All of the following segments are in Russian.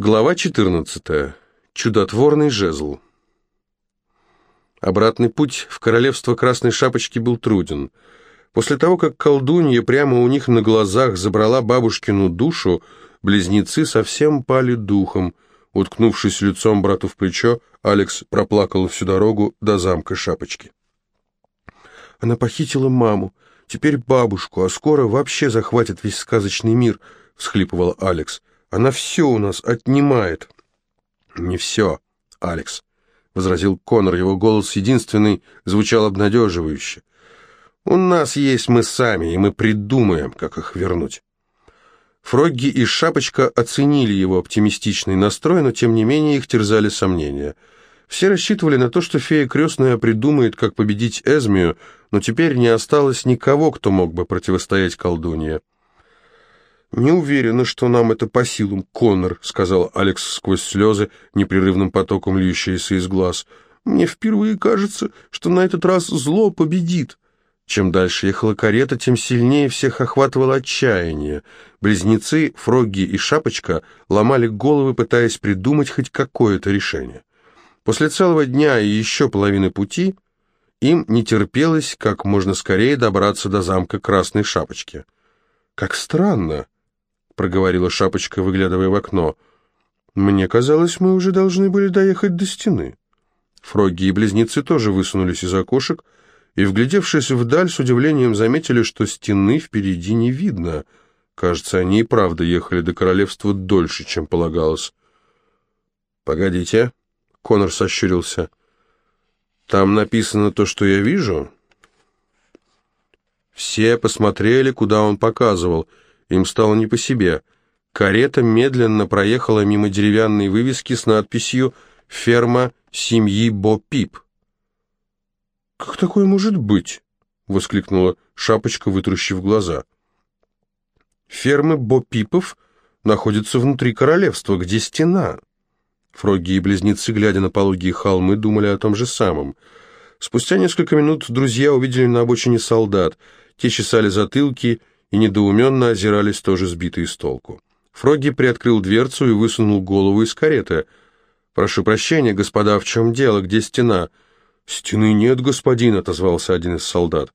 Глава 14. Чудотворный жезл. Обратный путь в королевство Красной Шапочки был труден. После того, как колдунья прямо у них на глазах забрала бабушкину душу, близнецы совсем пали духом. Уткнувшись лицом брату в плечо, Алекс проплакал всю дорогу до замка Шапочки. Она похитила маму, теперь бабушку, а скоро вообще захватит весь сказочный мир, всхлипывал Алекс. Она все у нас отнимает». «Не все, Алекс», — возразил Конор. Его голос единственный звучал обнадеживающе. «У нас есть мы сами, и мы придумаем, как их вернуть». Фрогги и Шапочка оценили его оптимистичный настрой, но тем не менее их терзали сомнения. Все рассчитывали на то, что фея крестная придумает, как победить Эзмию, но теперь не осталось никого, кто мог бы противостоять колдунье. «Не уверена, что нам это по силам, Коннор», — сказал Алекс сквозь слезы, непрерывным потоком льющиеся из глаз. «Мне впервые кажется, что на этот раз зло победит». Чем дальше ехала карета, тем сильнее всех охватывало отчаяние. Близнецы, Фрогги и Шапочка ломали головы, пытаясь придумать хоть какое-то решение. После целого дня и еще половины пути им не терпелось как можно скорее добраться до замка Красной Шапочки. «Как странно!» Проговорила Шапочка, выглядывая в окно. «Мне казалось, мы уже должны были доехать до стены». Фрогги и близнецы тоже высунулись из окошек и, вглядевшись вдаль, с удивлением заметили, что стены впереди не видно. Кажется, они и правда ехали до королевства дольше, чем полагалось. «Погодите», — Конор сощурился, — «там написано то, что я вижу?» Все посмотрели, куда он показывал — им стало не по себе. Карета медленно проехала мимо деревянной вывески с надписью «Ферма семьи Бо Пип». «Как такое может быть?» — воскликнула Шапочка, вытрущив глаза. «Фермы Бо Пипов находятся внутри королевства, где стена». Фроги и близнецы, глядя на пологие холмы, думали о том же самом. Спустя несколько минут друзья увидели на обочине солдат. Те чесали затылки и недоуменно озирались тоже сбитые с толку. Фрогги приоткрыл дверцу и высунул голову из кареты. «Прошу прощения, господа, в чем дело? Где стена?» «Стены нет, господин», — отозвался один из солдат.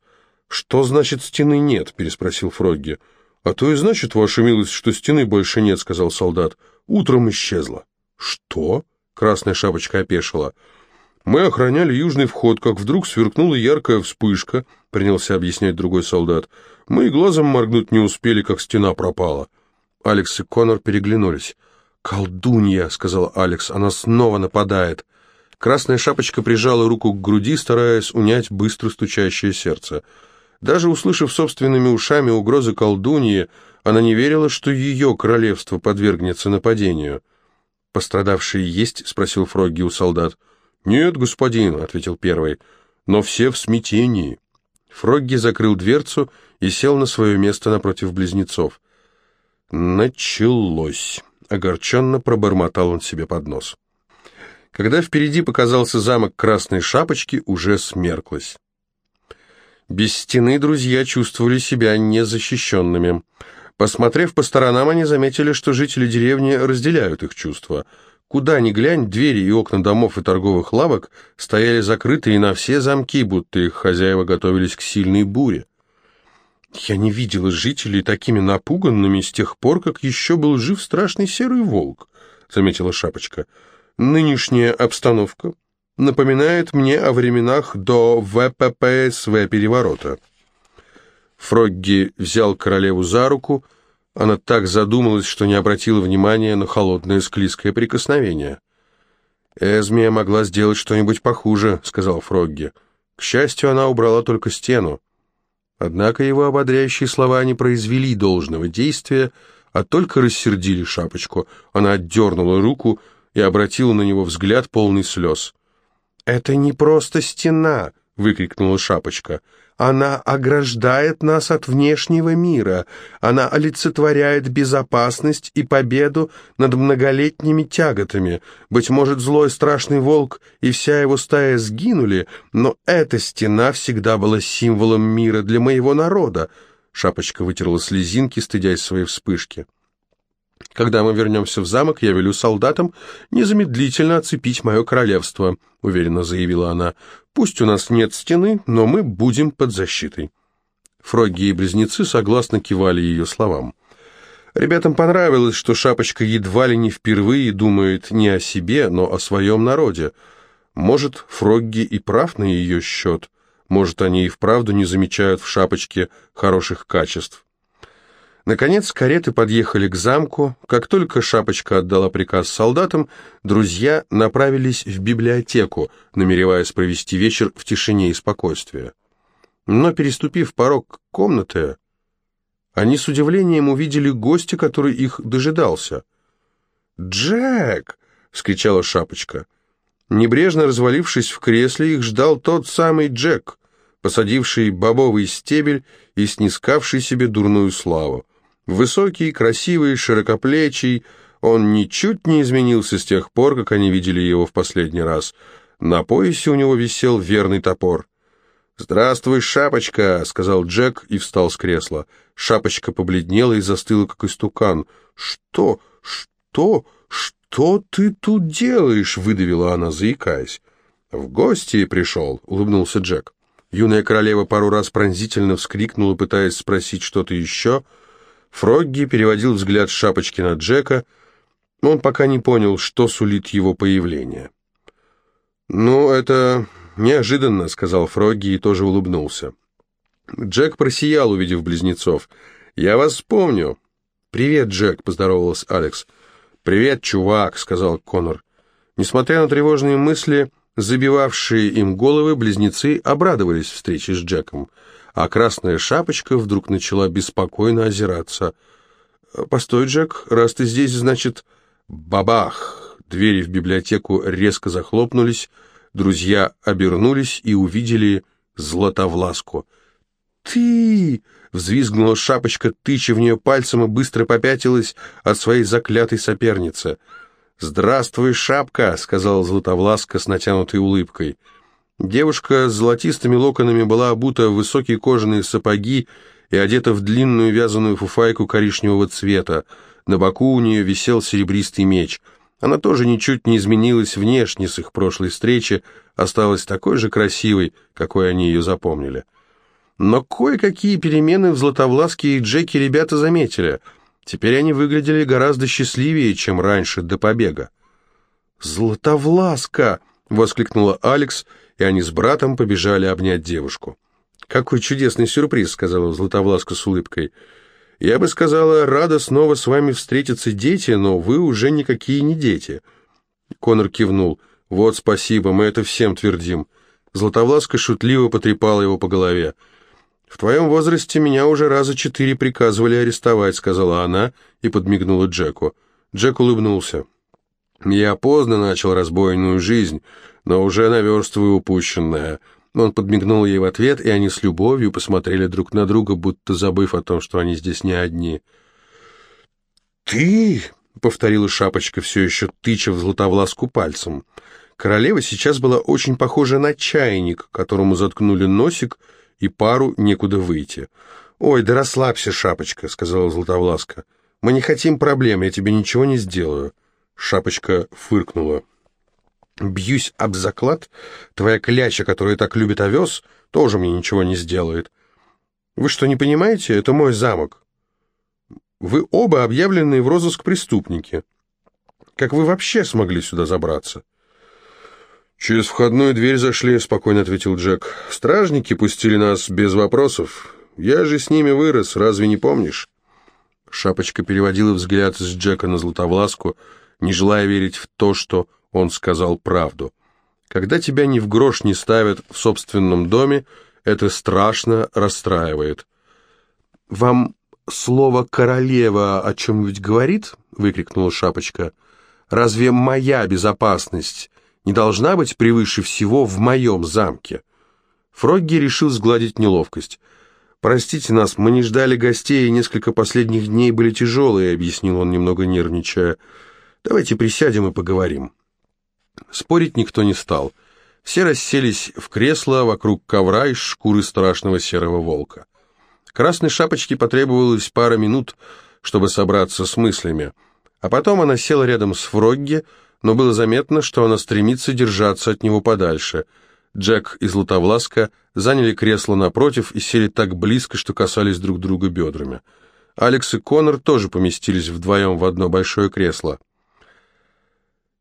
«Что значит стены нет?» — переспросил Фрогги. «А то и значит, ваша милость, что стены больше нет», — сказал солдат. «Утром исчезла». «Что?» — красная шапочка опешила. «Мы охраняли южный вход, как вдруг сверкнула яркая вспышка», — принялся объяснять другой солдат. Мы и глазом моргнуть не успели, как стена пропала. Алекс и Конор переглянулись. «Колдунья», — сказал Алекс, — «она снова нападает». Красная шапочка прижала руку к груди, стараясь унять быстро стучащее сердце. Даже услышав собственными ушами угрозы колдуньи, она не верила, что ее королевство подвергнется нападению. «Пострадавшие есть?» — спросил Фрогги у солдат. «Нет, господин», — ответил первый, — «но все в смятении». Фрогги закрыл дверцу и сел на свое место напротив близнецов. «Началось!» — огорченно пробормотал он себе под нос. Когда впереди показался замок Красной Шапочки, уже смерклось. Без стены друзья чувствовали себя незащищенными. Посмотрев по сторонам, они заметили, что жители деревни разделяют их чувства. Куда ни глянь, двери и окна домов и торговых лавок стояли закрытые на все замки, будто их хозяева готовились к сильной буре. Я не видела жителей такими напуганными с тех пор, как еще был жив страшный серый волк, заметила Шапочка. Нынешняя обстановка напоминает мне о временах до ВППСВ переворота. Фрогги взял королеву за руку, она так задумалась, что не обратила внимания на холодное склизкое прикосновение. «Эзмия могла сделать что-нибудь похуже», — сказал Фрогги. К счастью, она убрала только стену. Однако его ободряющие слова не произвели должного действия, а только рассердили шапочку. Она отдернула руку и обратила на него взгляд полный слез. «Это не просто стена!» — выкрикнула шапочка. Она ограждает нас от внешнего мира. Она олицетворяет безопасность и победу над многолетними тяготами. Быть может, злой страшный волк и вся его стая сгинули, но эта стена всегда была символом мира для моего народа. Шапочка вытерла слезинки, стыдясь своей вспышки. Когда мы вернемся в замок, я велю солдатам незамедлительно оцепить мое королевство», — уверенно заявила она. «Пусть у нас нет стены, но мы будем под защитой». Фрогги и близнецы согласно кивали ее словам. Ребятам понравилось, что Шапочка едва ли не впервые думает не о себе, но о своем народе. Может, Фрогги и прав на ее счет. Может, они и вправду не замечают в Шапочке хороших качеств. Наконец кареты подъехали к замку. Как только Шапочка отдала приказ солдатам, друзья направились в библиотеку, намереваясь провести вечер в тишине и спокойствии. Но, переступив порог комнаты, они с удивлением увидели гостя, который их дожидался. «Джек!» — вскричала Шапочка. Небрежно развалившись в кресле, их ждал тот самый Джек, посадивший бобовый стебель и снискавший себе дурную славу. Высокий, красивый, широкоплечий, он ничуть не изменился с тех пор, как они видели его в последний раз. На поясе у него висел верный топор. «Здравствуй, Шапочка!» — сказал Джек и встал с кресла. Шапочка побледнела и застыла, как истукан. «Что? Что? Что ты тут делаешь?» — выдавила она, заикаясь. «В гости пришел», — улыбнулся Джек. Юная королева пару раз пронзительно вскрикнула, пытаясь спросить что-то еще — Фрогги переводил взгляд с шапочки на Джека. Он пока не понял, что сулит его появление. «Ну, это неожиданно», — сказал Фрогги и тоже улыбнулся. Джек просиял, увидев близнецов. «Я вас помню». «Привет, Джек», — поздоровалась Алекс. «Привет, чувак», — сказал Конор. Несмотря на тревожные мысли, забивавшие им головы, близнецы обрадовались встрече с Джеком а красная шапочка вдруг начала беспокойно озираться. «Постой, Джек, раз ты здесь, значит...» Бабах! Двери в библиотеку резко захлопнулись, друзья обернулись и увидели Златовласку. «Ты!» — взвизгнула шапочка, тыча в нее пальцем и быстро попятилась от своей заклятой соперницы. «Здравствуй, шапка!» — сказала Златовласка с натянутой улыбкой. Девушка с золотистыми локонами была обута в высокие кожаные сапоги и одета в длинную вязаную фуфайку коричневого цвета. На боку у нее висел серебристый меч. Она тоже ничуть не изменилась внешне с их прошлой встречи, осталась такой же красивой, какой они ее запомнили. Но кое-какие перемены в Златовласке и Джеки ребята заметили. Теперь они выглядели гораздо счастливее, чем раньше, до побега. «Златовласка!» — воскликнула Алекс — и они с братом побежали обнять девушку. «Какой чудесный сюрприз», — сказала Златовласка с улыбкой. «Я бы сказала, рада снова с вами встретиться, дети, но вы уже никакие не дети». Конор кивнул. «Вот спасибо, мы это всем твердим». Златовласка шутливо потрепала его по голове. «В твоем возрасте меня уже раза четыре приказывали арестовать», — сказала она и подмигнула Джеку. Джек улыбнулся. «Я поздно начал разбойную жизнь, но уже наверстываю упущенное». Он подмигнул ей в ответ, и они с любовью посмотрели друг на друга, будто забыв о том, что они здесь не одни. «Ты?» — повторила Шапочка, все еще тыча в Златовласку пальцем. Королева сейчас была очень похожа на чайник, которому заткнули носик, и пару некуда выйти. «Ой, да расслабься, Шапочка», — сказала Златовласка. «Мы не хотим проблем, я тебе ничего не сделаю». Шапочка фыркнула. «Бьюсь об заклад, твоя кляча, которая так любит овес, тоже мне ничего не сделает. Вы что, не понимаете? Это мой замок. Вы оба объявленные в розыск преступники. Как вы вообще смогли сюда забраться?» «Через входную дверь зашли», — спокойно ответил Джек. «Стражники пустили нас без вопросов. Я же с ними вырос, разве не помнишь?» Шапочка переводила взгляд с Джека на Златовласку, — не желая верить в то, что он сказал правду. Когда тебя ни в грош не ставят в собственном доме, это страшно расстраивает. «Вам слово «королева» о чем-нибудь говорит?» — выкрикнула Шапочка. «Разве моя безопасность не должна быть превыше всего в моем замке?» Фрогги решил сгладить неловкость. «Простите нас, мы не ждали гостей, и несколько последних дней были тяжелые», — объяснил он, немного нервничая. Давайте присядем и поговорим». Спорить никто не стал. Все расселись в кресло вокруг ковра из шкуры страшного серого волка. Красной шапочке потребовалось пара минут, чтобы собраться с мыслями. А потом она села рядом с Фрогги, но было заметно, что она стремится держаться от него подальше. Джек и Златовласка заняли кресло напротив и сели так близко, что касались друг друга бедрами. Алекс и Конор тоже поместились вдвоем в одно большое кресло.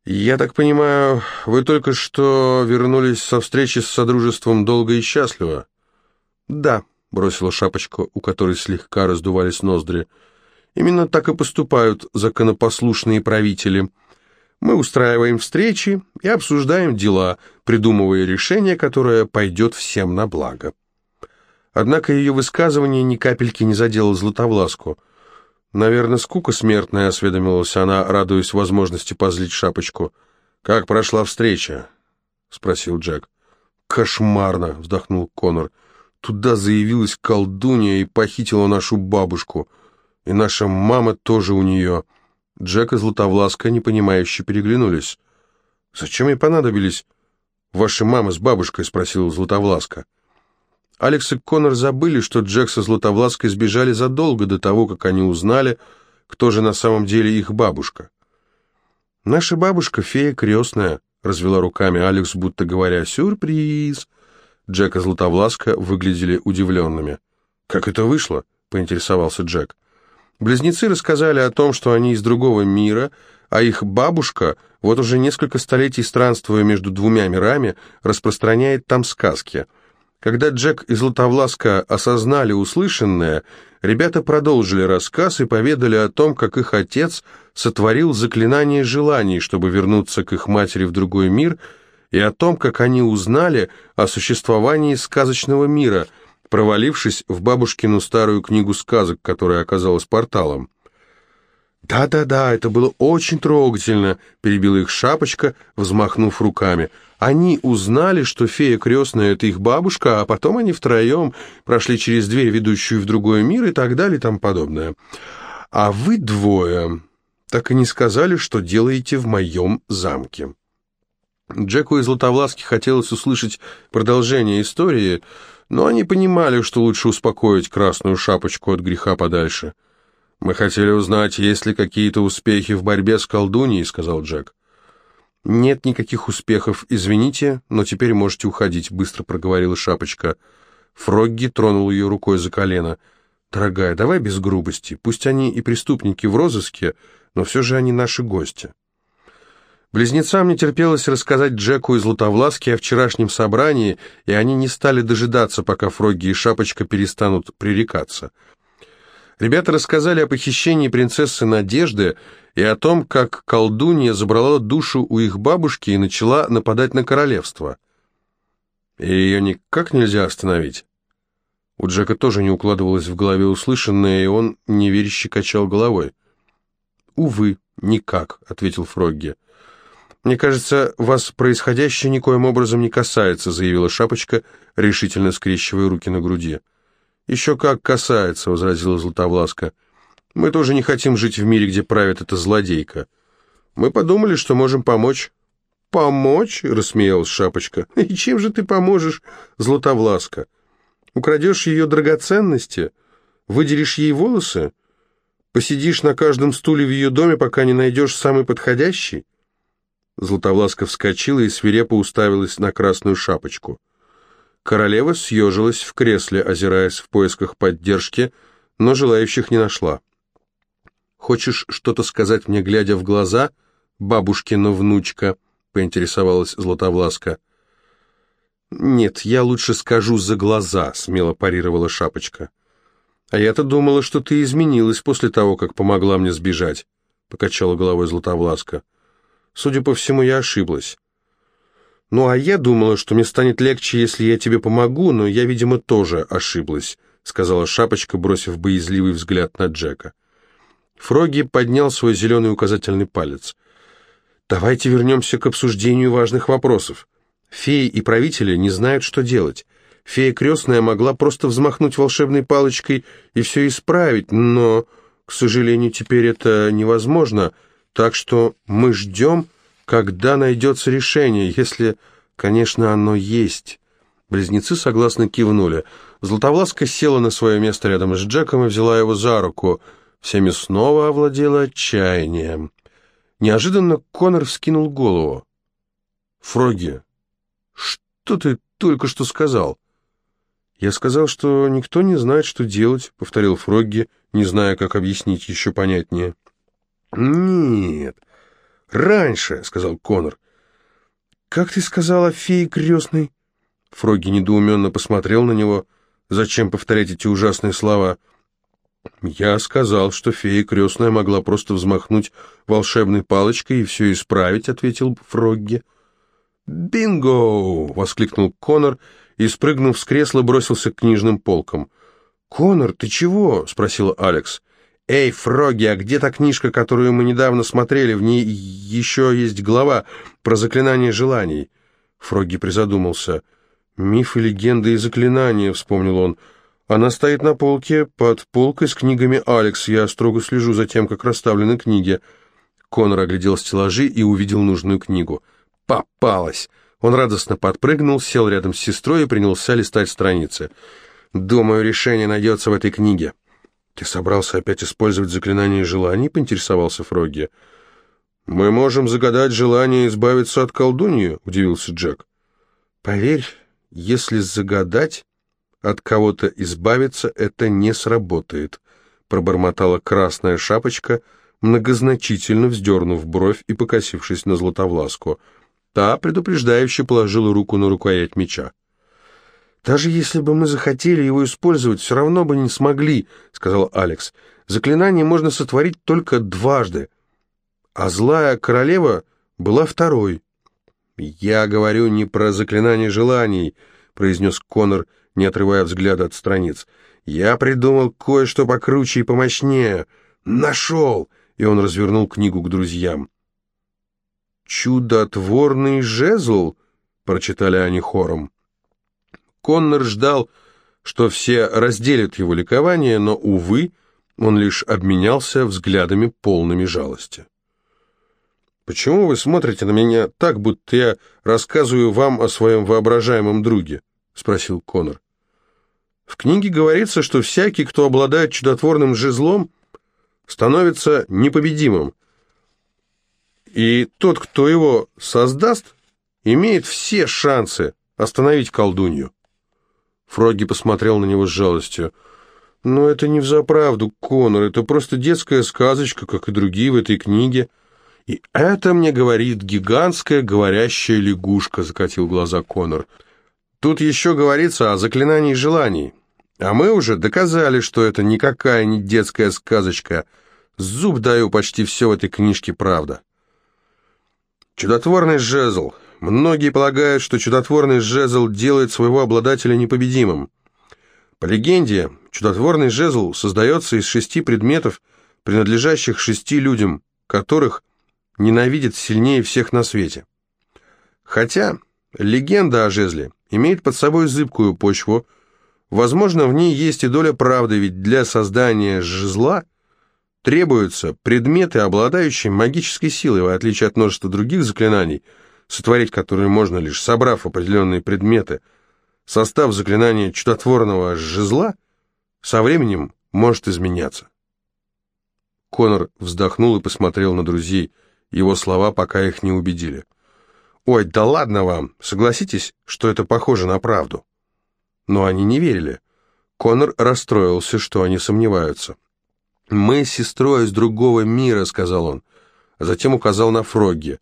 «Я так понимаю, вы только что вернулись со встречи с Содружеством долго и счастливо?» «Да», — бросила шапочка, у которой слегка раздувались ноздри. «Именно так и поступают законопослушные правители. Мы устраиваем встречи и обсуждаем дела, придумывая решение, которое пойдет всем на благо». Однако ее высказывание ни капельки не задело Златовласку — «Наверное, скука смертная», — осведомилась она, радуясь возможности позлить шапочку. «Как прошла встреча?» — спросил Джек. «Кошмарно!» — вздохнул Конор. «Туда заявилась колдунья и похитила нашу бабушку. И наша мама тоже у нее». Джек и Златовласка непонимающе переглянулись. «Зачем ей понадобились ваши мама с бабушкой?» — спросил Златовласка. Алекс и Конор забыли, что Джек со Златовлаской сбежали задолго до того, как они узнали, кто же на самом деле их бабушка. «Наша бабушка фея крестная», — развела руками Алекс, будто говоря «сюрприз». Джек и Златовласка выглядели удивленными. «Как это вышло?» — поинтересовался Джек. Близнецы рассказали о том, что они из другого мира, а их бабушка, вот уже несколько столетий странствуя между двумя мирами, распространяет там сказки — когда Джек и Златовласка осознали услышанное, ребята продолжили рассказ и поведали о том, как их отец сотворил заклинание желаний, чтобы вернуться к их матери в другой мир, и о том, как они узнали о существовании сказочного мира, провалившись в бабушкину старую книгу сказок, которая оказалась порталом. «Да-да-да, это было очень трогательно», — перебила их шапочка, взмахнув руками. «Они узнали, что фея крестная — это их бабушка, а потом они втроем прошли через дверь, ведущую в другой мир, и так далее и тому подобное. А вы двое так и не сказали, что делаете в моем замке». Джеку и Златовласке хотелось услышать продолжение истории, но они понимали, что лучше успокоить красную шапочку от греха подальше. «Мы хотели узнать, есть ли какие-то успехи в борьбе с колдуньей», — сказал Джек. «Нет никаких успехов, извините, но теперь можете уходить», — быстро проговорила Шапочка. Фрогги тронул ее рукой за колено. «Дорогая, давай без грубости. Пусть они и преступники в розыске, но все же они наши гости». Близнецам не терпелось рассказать Джеку и Златовласке о вчерашнем собрании, и они не стали дожидаться, пока Фрогги и Шапочка перестанут пререкаться. Ребята рассказали о похищении принцессы Надежды и о том, как колдунья забрала душу у их бабушки и начала нападать на королевство. И ее никак нельзя остановить. У Джека тоже не укладывалось в голове услышанное, и он неверяще качал головой. «Увы, никак», — ответил Фрогги. «Мне кажется, вас происходящее никоим образом не касается», — заявила Шапочка, решительно скрещивая руки на груди. «Еще как касается», — возразила Златовласка. «Мы тоже не хотим жить в мире, где правит эта злодейка. Мы подумали, что можем помочь». «Помочь?» — рассмеялась Шапочка. «И чем же ты поможешь, Златовласка? Украдешь ее драгоценности? Выделишь ей волосы? Посидишь на каждом стуле в ее доме, пока не найдешь самый подходящий?» Златовласка вскочила и свирепо уставилась на красную шапочку. Королева съежилась в кресле, озираясь в поисках поддержки, но желающих не нашла. «Хочешь что-то сказать мне, глядя в глаза, бабушкина внучка?» — поинтересовалась Златовласка. «Нет, я лучше скажу за глаза», — смело парировала Шапочка. «А я-то думала, что ты изменилась после того, как помогла мне сбежать», — покачала головой Златовласка. «Судя по всему, я ошиблась. «Ну, а я думала, что мне станет легче, если я тебе помогу, но я, видимо, тоже ошиблась», — сказала Шапочка, бросив боязливый взгляд на Джека. Фроги поднял свой зеленый указательный палец. «Давайте вернемся к обсуждению важных вопросов. Феи и правители не знают, что делать. Фея крестная могла просто взмахнуть волшебной палочкой и все исправить, но, к сожалению, теперь это невозможно, так что мы ждем...» когда найдется решение, если, конечно, оно есть. Близнецы согласно кивнули. Златовласка села на свое место рядом с Джеком и взяла его за руку. Всеми снова овладело отчаяние. Неожиданно Конор вскинул голову. «Фроги, что ты только что сказал?» «Я сказал, что никто не знает, что делать», — повторил Фрогги, не зная, как объяснить еще понятнее. «Нет, раньше», — сказал Конор. «Как ты сказала, феи крестной?» Фрогги недоуменно посмотрел на него. «Зачем повторять эти ужасные слова?» Я сказал, что фея крестная могла просто взмахнуть волшебной палочкой и все исправить, ответил Фрогги. «Бинго!» — воскликнул Конор и, спрыгнув с кресла, бросился к книжным полкам. «Конор, ты чего?» — спросил Алекс. «Эй, Фрогги, а где та книжка, которую мы недавно смотрели? В ней еще есть глава про заклинание желаний». Фрогги призадумался. «Мифы, легенды и заклинания», — вспомнил он. Она стоит на полке под полкой с книгами «Алекс». Я строго слежу за тем, как расставлены книги. Конор оглядел стеллажи и увидел нужную книгу. Попалась! Он радостно подпрыгнул, сел рядом с сестрой и принялся листать страницы. «Думаю, решение найдется в этой книге». «Ты собрался опять использовать заклинание желаний?» — поинтересовался Фрогги. «Мы можем загадать желание избавиться от колдуньи», — удивился Джек. «Поверь, если загадать...» от кого-то избавиться это не сработает», — пробормотала красная шапочка, многозначительно вздернув бровь и покосившись на Златовласку. Та предупреждающе положила руку на рукоять меча. «Даже если бы мы захотели его использовать, все равно бы не смогли», — сказал Алекс. «Заклинание можно сотворить только дважды, а злая королева была второй». «Я говорю не про заклинание желаний», — произнес Конор, — не отрывая взгляда от страниц. «Я придумал кое-что покруче и помощнее. Нашел!» И он развернул книгу к друзьям. «Чудотворный жезл?» — прочитали они хором. Коннор ждал, что все разделят его ликование, но, увы, он лишь обменялся взглядами полными жалости. «Почему вы смотрите на меня так, будто я рассказываю вам о своем воображаемом друге?» — спросил Конор. В книге говорится, что всякий, кто обладает чудотворным жезлом, становится непобедимым. И тот, кто его создаст, имеет все шансы остановить колдунью. Фроги посмотрел на него с жалостью. «Но это не взаправду, Конор, это просто детская сказочка, как и другие в этой книге». «И это мне говорит гигантская говорящая лягушка», — закатил глаза Конор. «Тут еще говорится о заклинании желаний. А мы уже доказали, что это никакая не детская сказочка. Зуб даю, почти все в этой книжке правда. Чудотворный жезл. Многие полагают, что чудотворный жезл делает своего обладателя непобедимым. По легенде, чудотворный жезл создается из шести предметов, принадлежащих шести людям, которых ненавидит сильнее всех на свете. Хотя легенда о жезле имеет под собой зыбкую почву, Возможно, в ней есть и доля правды, ведь для создания жезла требуются предметы, обладающие магической силой, в отличие от множества других заклинаний, сотворить которые можно лишь собрав определенные предметы. Состав заклинания чудотворного жезла со временем может изменяться. Конор вздохнул и посмотрел на друзей. Его слова пока их не убедили. «Ой, да ладно вам! Согласитесь, что это похоже на правду?» но они не верили. Конор расстроился, что они сомневаются. «Мы с сестрой из другого мира», — сказал он, а затем указал на Фрогги.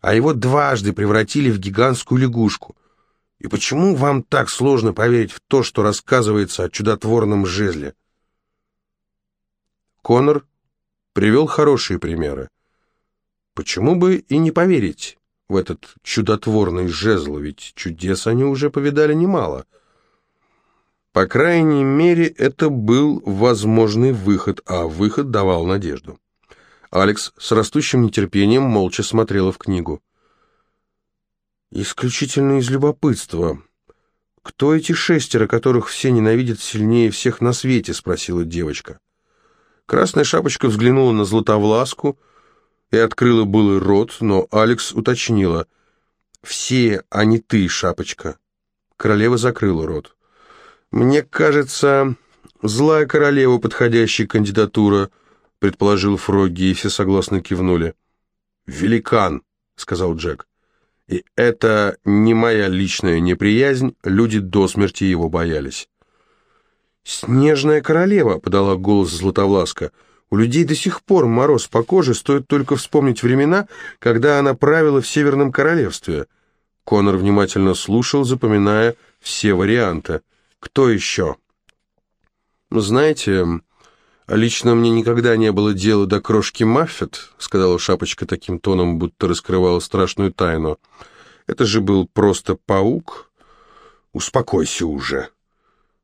«А его дважды превратили в гигантскую лягушку. И почему вам так сложно поверить в то, что рассказывается о чудотворном жезле?» Конор привел хорошие примеры. Почему бы и не поверить в этот чудотворный жезл, ведь чудес они уже повидали немало — по крайней мере, это был возможный выход, а выход давал надежду. Алекс с растущим нетерпением молча смотрела в книгу. «Исключительно из любопытства. Кто эти шестеро, которых все ненавидят сильнее всех на свете?» — спросила девочка. Красная шапочка взглянула на Златовласку и открыла былый рот, но Алекс уточнила. «Все, а не ты, шапочка». Королева закрыла рот. «Мне кажется, злая королева — подходящая кандидатура», предположил Фрогги, и все согласно кивнули. «Великан», — сказал Джек. «И это не моя личная неприязнь, люди до смерти его боялись». «Снежная королева», — подала голос Златовласка. «У людей до сих пор мороз по коже, стоит только вспомнить времена, когда она правила в Северном Королевстве». Конор внимательно слушал, запоминая все варианты. «Кто еще?» «Знаете, лично мне никогда не было дела до крошки Маффет», сказала Шапочка таким тоном, будто раскрывала страшную тайну. «Это же был просто паук». «Успокойся уже».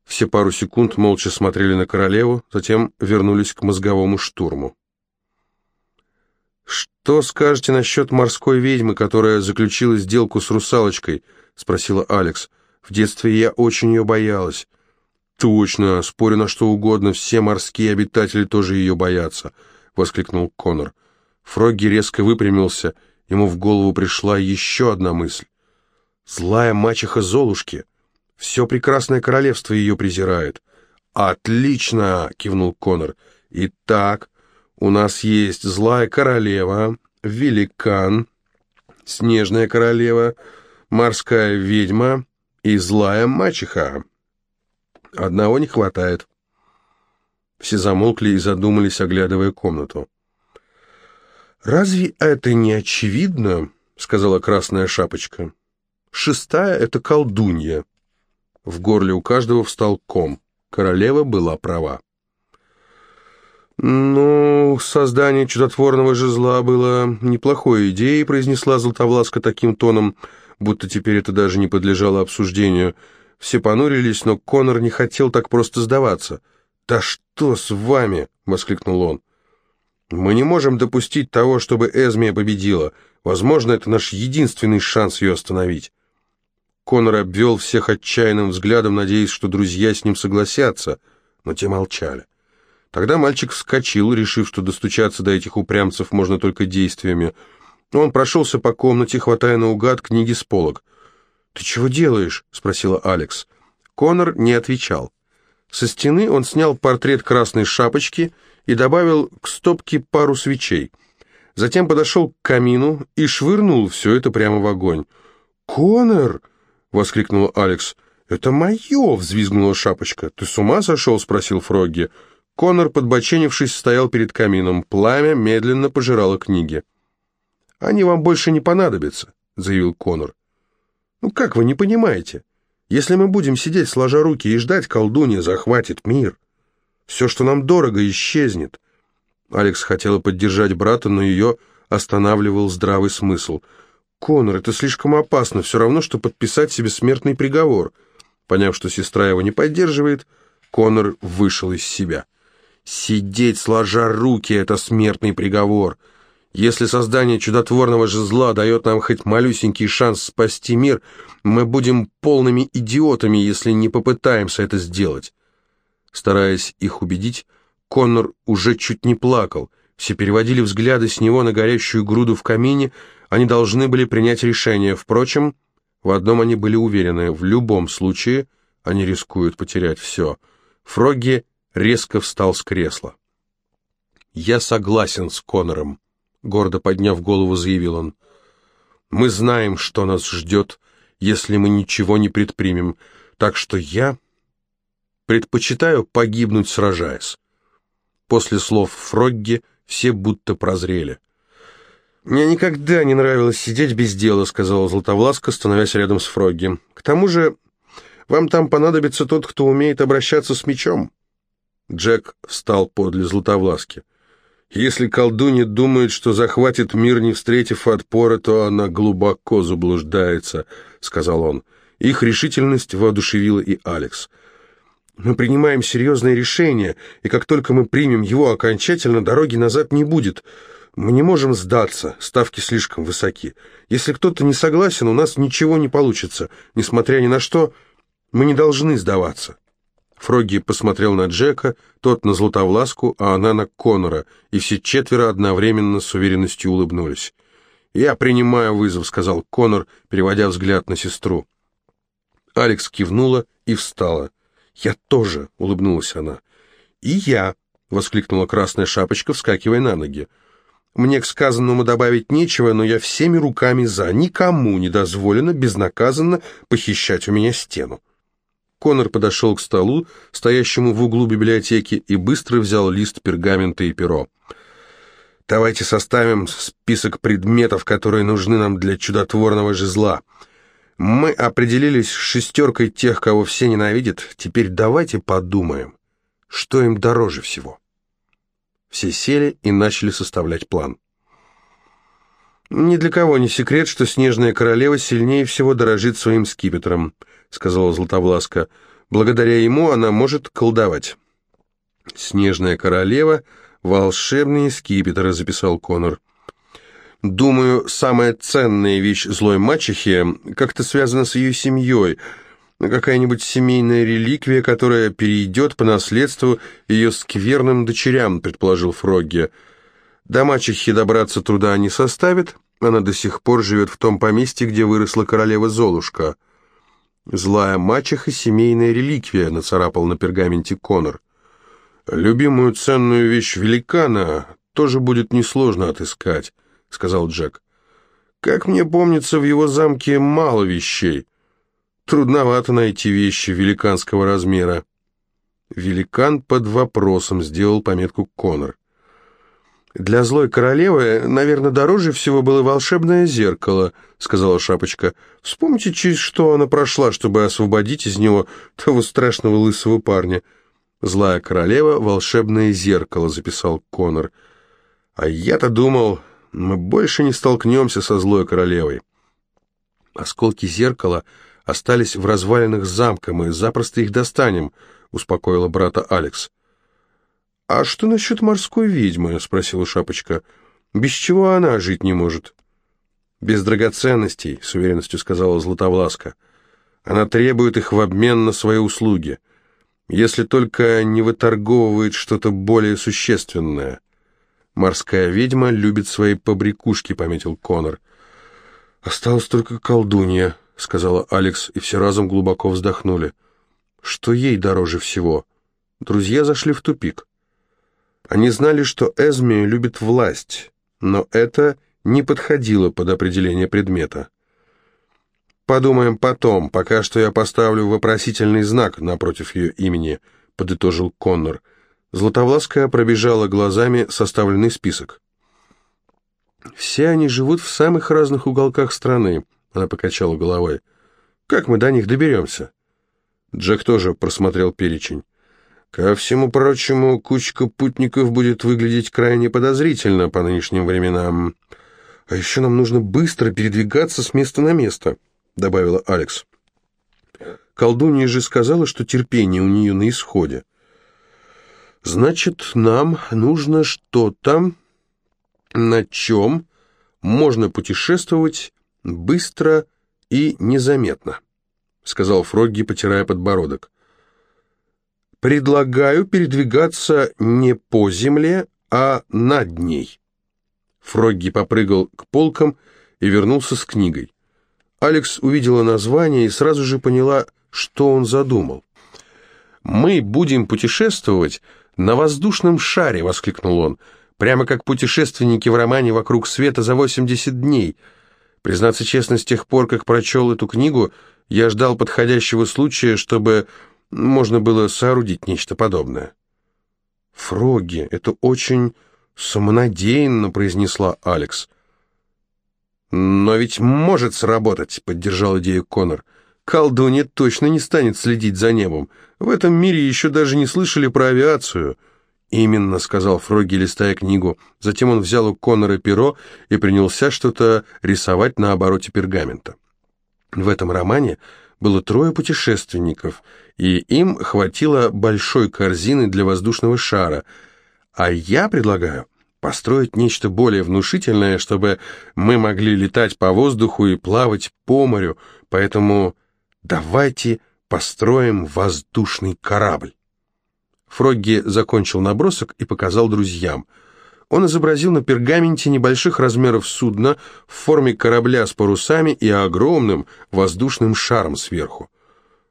Все пару секунд молча смотрели на королеву, затем вернулись к мозговому штурму. «Что скажете насчет морской ведьмы, которая заключила сделку с русалочкой?» — спросила Алекс. «В детстве я очень ее боялась. «Точно, спорю на что угодно, все морские обитатели тоже ее боятся», — воскликнул Конор. Фрогги резко выпрямился, ему в голову пришла еще одна мысль. «Злая мачеха Золушки. Все прекрасное королевство ее презирает». «Отлично!» — кивнул Конор. «Итак, у нас есть злая королева, великан, снежная королева, морская ведьма и злая мачеха». Одного не хватает. Все замолкли и задумались, оглядывая комнату. «Разве это не очевидно?» — сказала Красная Шапочка. «Шестая — это колдунья». В горле у каждого встал ком. Королева была права. «Ну, создание чудотворного жезла было неплохой идеей», — произнесла Златовласка таким тоном, будто теперь это даже не подлежало обсуждению — все понурились, но Конор не хотел так просто сдаваться. «Да что с вами?» — воскликнул он. «Мы не можем допустить того, чтобы Эзмия победила. Возможно, это наш единственный шанс ее остановить». Конор обвел всех отчаянным взглядом, надеясь, что друзья с ним согласятся, но те молчали. Тогда мальчик вскочил, решив, что достучаться до этих упрямцев можно только действиями. Он прошелся по комнате, хватая наугад книги с полок — «Ты чего делаешь?» — спросила Алекс. Конор не отвечал. Со стены он снял портрет красной шапочки и добавил к стопке пару свечей. Затем подошел к камину и швырнул все это прямо в огонь. «Конор!» — воскликнула Алекс. «Это мое!» — взвизгнула шапочка. «Ты с ума сошел?» — спросил Фрогги. Конор, подбоченившись, стоял перед камином. Пламя медленно пожирало книги. «Они вам больше не понадобятся», — заявил Конор. Ну как вы не понимаете? Если мы будем сидеть сложа руки и ждать, колдунья захватит мир. Все, что нам дорого, исчезнет. Алекс хотела поддержать брата, но ее останавливал здравый смысл. «Конор, это слишком опасно, все равно, что подписать себе смертный приговор». Поняв, что сестра его не поддерживает, Конор вышел из себя. «Сидеть сложа руки — это смертный приговор. Если создание чудотворного жезла дает нам хоть малюсенький шанс спасти мир, мы будем полными идиотами, если не попытаемся это сделать. Стараясь их убедить, Коннор уже чуть не плакал. Все переводили взгляды с него на горящую груду в камине, они должны были принять решение. Впрочем, в одном они были уверены, в любом случае они рискуют потерять все. Фрогги резко встал с кресла. «Я согласен с Коннором», гордо подняв голову, заявил он. «Мы знаем, что нас ждет, если мы ничего не предпримем, так что я предпочитаю погибнуть, сражаясь». После слов Фрогги все будто прозрели. «Мне никогда не нравилось сидеть без дела», — сказала Златовласка, становясь рядом с Фрогги. «К тому же вам там понадобится тот, кто умеет обращаться с мечом». Джек встал подле Златовласки. Если колдунья думает, что захватит мир, не встретив отпора, то она глубоко заблуждается», — сказал он. Их решительность воодушевила и Алекс. «Мы принимаем серьезное решение, и как только мы примем его окончательно, дороги назад не будет. Мы не можем сдаться, ставки слишком высоки. Если кто-то не согласен, у нас ничего не получится. Несмотря ни на что, мы не должны сдаваться». Фрогги посмотрел на Джека, тот на Златовласку, а она на Конора, и все четверо одновременно с уверенностью улыбнулись. «Я принимаю вызов», — сказал Конор, переводя взгляд на сестру. Алекс кивнула и встала. «Я тоже», — улыбнулась она. «И я», — воскликнула красная шапочка, вскакивая на ноги. «Мне к сказанному добавить нечего, но я всеми руками за. Никому не дозволено безнаказанно похищать у меня стену». Конор подошел к столу, стоящему в углу библиотеки, и быстро взял лист пергамента и перо. «Давайте составим список предметов, которые нужны нам для чудотворного жезла. Мы определились шестеркой тех, кого все ненавидят. Теперь давайте подумаем, что им дороже всего». Все сели и начали составлять план. «Ни для кого не секрет, что Снежная Королева сильнее всего дорожит своим скипетром», — сказала Златовласка. «Благодаря ему она может колдовать». «Снежная Королева — волшебный скипетр», — записал Конор. «Думаю, самая ценная вещь злой мачехи как-то связана с ее семьей, какая-нибудь семейная реликвия, которая перейдет по наследству ее скверным дочерям», — предположил Фрогги. До мачехи добраться труда не составит, она до сих пор живет в том поместье, где выросла королева Золушка. «Злая мачеха — семейная реликвия», — нацарапал на пергаменте Конор. «Любимую ценную вещь великана тоже будет несложно отыскать», — сказал Джек. «Как мне помнится, в его замке мало вещей. Трудновато найти вещи великанского размера». «Великан под вопросом», — сделал пометку Конор. «Для злой королевы, наверное, дороже всего было волшебное зеркало», — сказала Шапочка. «Вспомните, через что она прошла, чтобы освободить из него того страшного лысого парня». «Злая королева, волшебное зеркало», — записал Конор. «А я-то думал, мы больше не столкнемся со злой королевой». «Осколки зеркала остались в развалинах замка, мы запросто их достанем», — успокоила брата Алекс. «А что насчет морской ведьмы?» — спросила Шапочка. «Без чего она жить не может?» «Без драгоценностей», — с уверенностью сказала Златовласка. «Она требует их в обмен на свои услуги, если только не выторговывает что-то более существенное». «Морская ведьма любит свои побрякушки», — пометил Конор. «Осталось только колдунья», — сказала Алекс, и все разом глубоко вздохнули. «Что ей дороже всего?» Друзья зашли в тупик. Они знали, что Эзми любит власть, но это не подходило под определение предмета. «Подумаем потом, пока что я поставлю вопросительный знак напротив ее имени», — подытожил Коннор. Златовлаская пробежала глазами составленный список. «Все они живут в самых разных уголках страны», — она покачала головой. «Как мы до них доберемся?» Джек тоже просмотрел перечень. Ко всему прочему, кучка путников будет выглядеть крайне подозрительно по нынешним временам. А еще нам нужно быстро передвигаться с места на место, добавила Алекс. Колдунья же сказала, что терпение у нее на исходе. Значит, нам нужно что-то, на чем можно путешествовать быстро и незаметно, сказал Фрогги, потирая подбородок. Предлагаю передвигаться не по земле, а над ней. Фрогги попрыгал к полкам и вернулся с книгой. Алекс увидела название и сразу же поняла, что он задумал. «Мы будем путешествовать на воздушном шаре», — воскликнул он, «прямо как путешественники в романе «Вокруг света за 80 дней». Признаться честно, с тех пор, как прочел эту книгу, я ждал подходящего случая, чтобы можно было соорудить нечто подобное. «Фроги, это очень самонадеянно», — произнесла Алекс. «Но ведь может сработать», — поддержал идею Конор. «Колдунья точно не станет следить за небом. В этом мире еще даже не слышали про авиацию». «Именно», — сказал Фроги, листая книгу. Затем он взял у Конора перо и принялся что-то рисовать на обороте пергамента. В этом романе было трое путешественников, и им хватило большой корзины для воздушного шара. А я предлагаю построить нечто более внушительное, чтобы мы могли летать по воздуху и плавать по морю, поэтому давайте построим воздушный корабль. Фрогги закончил набросок и показал друзьям – он изобразил на пергаменте небольших размеров судна в форме корабля с парусами и огромным воздушным шаром сверху.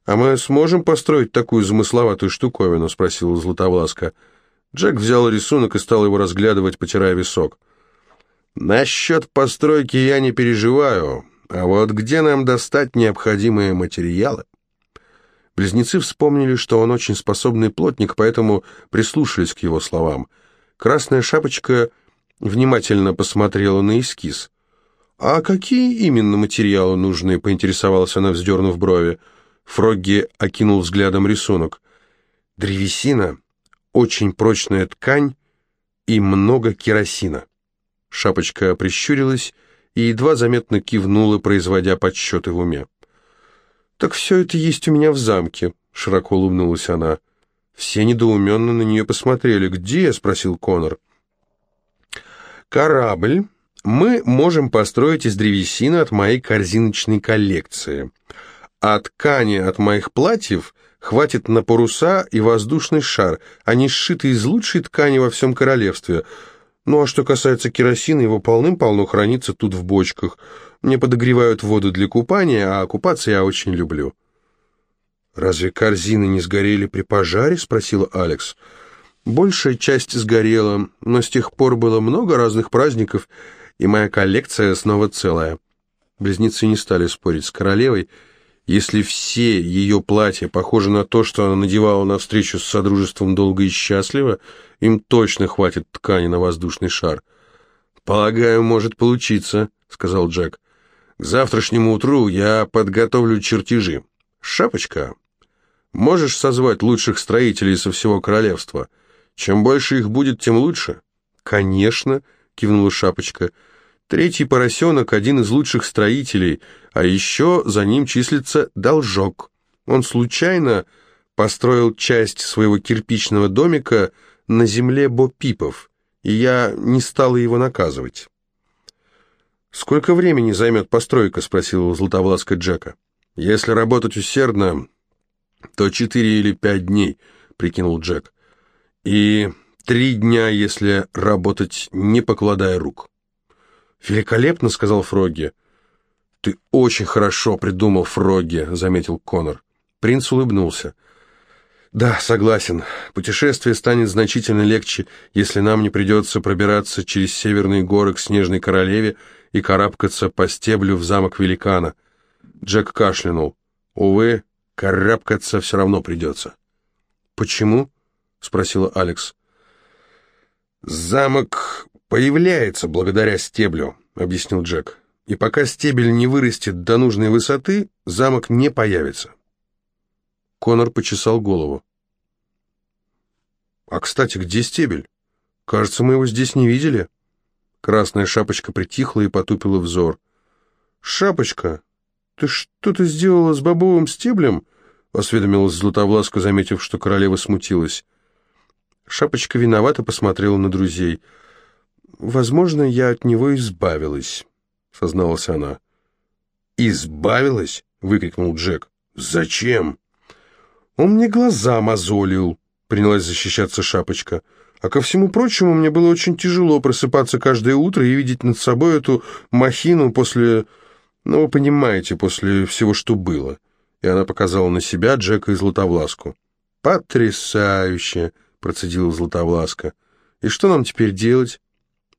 «А мы сможем построить такую замысловатую штуковину?» — спросила Златовласка. Джек взял рисунок и стал его разглядывать, потирая висок. «Насчет постройки я не переживаю, а вот где нам достать необходимые материалы?» Близнецы вспомнили, что он очень способный плотник, поэтому прислушались к его словам. Красная шапочка внимательно посмотрела на эскиз. «А какие именно материалы нужны?» — поинтересовалась она, вздернув брови. Фрогги окинул взглядом рисунок. «Древесина очень прочная ткань и много керосина. Шапочка прищурилась и едва заметно кивнула, производя подсчеты в уме. «Так все это есть у меня в замке», — широко улыбнулась она. Все недоуменно на нее посмотрели. «Где?» — спросил Конор. «Корабль мы можем построить из древесины от моей корзиночной коллекции, а ткани от моих платьев Хватит на паруса и воздушный шар. Они сшиты из лучшей ткани во всем королевстве. Ну а что касается керосина, его полным-полно хранится тут в бочках. Мне подогревают воду для купания, а купаться я очень люблю». «Разве корзины не сгорели при пожаре?» — спросила Алекс. «Большая часть сгорела, но с тех пор было много разных праздников, и моя коллекция снова целая». Близнецы не стали спорить с королевой, — если все ее платья похожи на то, что она надевала на встречу с Содружеством долго и счастливо, им точно хватит ткани на воздушный шар. «Полагаю, может получиться», — сказал Джек. «К завтрашнему утру я подготовлю чертежи. Шапочка, можешь созвать лучших строителей со всего королевства? Чем больше их будет, тем лучше». «Конечно», — кивнула Шапочка, — Третий поросенок – один из лучших строителей, а еще за ним числится должок. Он случайно построил часть своего кирпичного домика на земле Бопипов, и я не стала его наказывать. «Сколько времени займет постройка?» – спросила Златовласка Джека. «Если работать усердно, то четыре или пять дней», – прикинул Джек. «И три дня, если работать, не покладая рук». «Великолепно», — сказал Фрогги. «Ты очень хорошо придумал, Фрогги», — заметил Конор. Принц улыбнулся. «Да, согласен. Путешествие станет значительно легче, если нам не придется пробираться через северные горы к Снежной Королеве и карабкаться по стеблю в замок Великана». Джек кашлянул. «Увы, карабкаться все равно придется». «Почему?» — спросила Алекс. «Замок появляется благодаря стеблю», — объяснил Джек. «И пока стебель не вырастет до нужной высоты, замок не появится». Конор почесал голову. «А, кстати, где стебель? Кажется, мы его здесь не видели». Красная шапочка притихла и потупила взор. «Шапочка, ты что-то сделала с бобовым стеблем?» — осведомилась Златовласка, заметив, что королева смутилась. Шапочка виновато посмотрела на друзей — «Возможно, я от него избавилась», — созналась она. «Избавилась?» — выкрикнул Джек. «Зачем?» «Он мне глаза мозолил», — принялась защищаться Шапочка. «А ко всему прочему, мне было очень тяжело просыпаться каждое утро и видеть над собой эту махину после... Ну, вы понимаете, после всего, что было». И она показала на себя Джека и Златовласку. «Потрясающе!» — процедила Златовласка. «И что нам теперь делать?»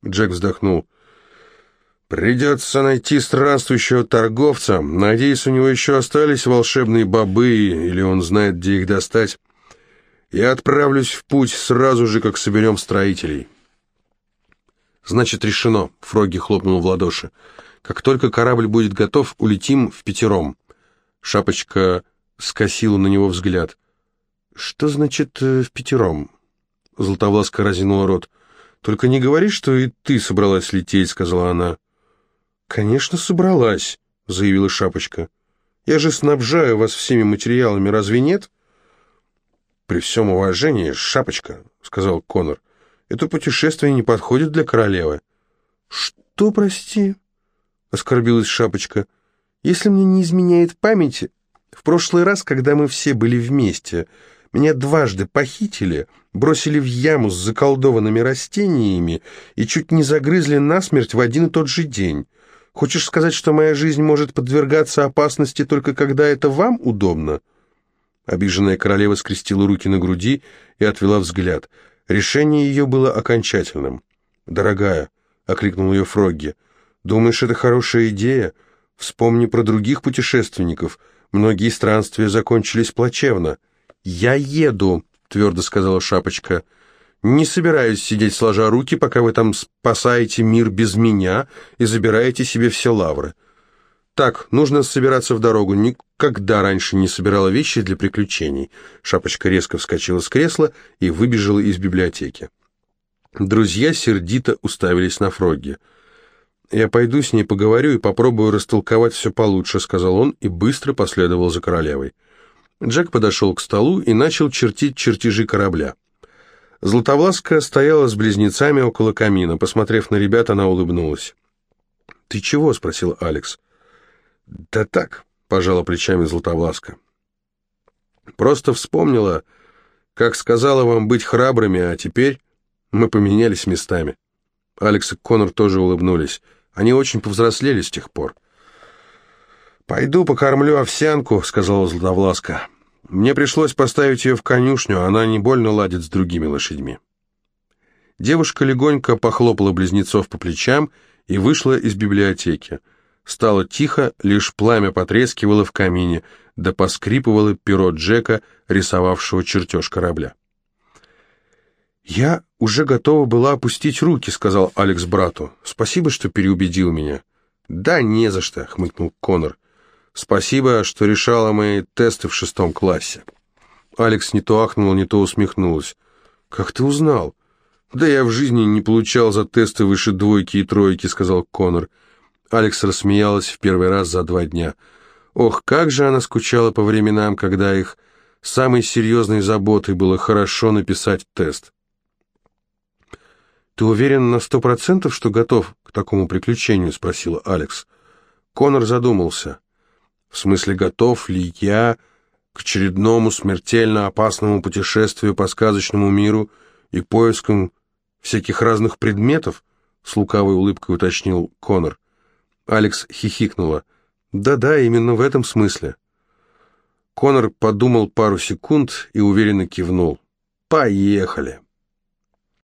Джек вздохнул. «Придется найти странствующего торговца. Надеюсь, у него еще остались волшебные бобы, или он знает, где их достать. Я отправлюсь в путь сразу же, как соберем строителей». «Значит, решено», — Фроги хлопнул в ладоши. «Как только корабль будет готов, улетим в пятером». Шапочка скосила на него взгляд. «Что значит э, «в пятером»?» Златовласка разинула рот. «Только не говори, что и ты собралась лететь», — сказала она. «Конечно, собралась», — заявила Шапочка. «Я же снабжаю вас всеми материалами, разве нет?» «При всем уважении, Шапочка», — сказал Конор, — «это путешествие не подходит для королевы». «Что, прости?» — оскорбилась Шапочка. «Если мне не изменяет память, в прошлый раз, когда мы все были вместе, меня дважды похитили, бросили в яму с заколдованными растениями и чуть не загрызли насмерть в один и тот же день. Хочешь сказать, что моя жизнь может подвергаться опасности только когда это вам удобно?» Обиженная королева скрестила руки на груди и отвела взгляд. Решение ее было окончательным. «Дорогая», — окликнул ее Фрогги, — «думаешь, это хорошая идея? Вспомни про других путешественников. Многие странствия закончились плачевно». «Я еду», — твердо сказала Шапочка. «Не собираюсь сидеть сложа руки, пока вы там спасаете мир без меня и забираете себе все лавры. Так, нужно собираться в дорогу. Никогда раньше не собирала вещи для приключений». Шапочка резко вскочила с кресла и выбежала из библиотеки. Друзья сердито уставились на Фрогги. «Я пойду с ней поговорю и попробую растолковать все получше», — сказал он и быстро последовал за королевой. Джек подошел к столу и начал чертить чертежи корабля. Златовласка стояла с близнецами около камина. Посмотрев на ребят, она улыбнулась. «Ты чего?» — спросил Алекс. «Да так», — пожала плечами Златовласка. «Просто вспомнила, как сказала вам быть храбрыми, а теперь мы поменялись местами». Алекс и Конор тоже улыбнулись. Они очень повзрослели с тех пор. «Пойду покормлю овсянку», — сказала Златовласка. «Мне пришлось поставить ее в конюшню, она не больно ладит с другими лошадьми». Девушка легонько похлопала близнецов по плечам и вышла из библиотеки. Стало тихо, лишь пламя потрескивало в камине, да поскрипывало перо Джека, рисовавшего чертеж корабля. «Я уже готова была опустить руки», — сказал Алекс брату. «Спасибо, что переубедил меня». «Да не за что», — хмыкнул Конор. Спасибо, что решала мои тесты в шестом классе. Алекс не то ахнула, не то усмехнулась. «Как ты узнал?» «Да я в жизни не получал за тесты выше двойки и тройки», — сказал Конор. Алекс рассмеялась в первый раз за два дня. Ох, как же она скучала по временам, когда их самой серьезной заботой было хорошо написать тест. «Ты уверен на сто процентов, что готов к такому приключению?» — спросила Алекс. Конор задумался. В смысле, готов ли я к очередному смертельно опасному путешествию по сказочному миру и поискам всяких разных предметов? С лукавой улыбкой уточнил Конор. Алекс хихикнула. Да-да, именно в этом смысле. Конор подумал пару секунд и уверенно кивнул. «Поехали!»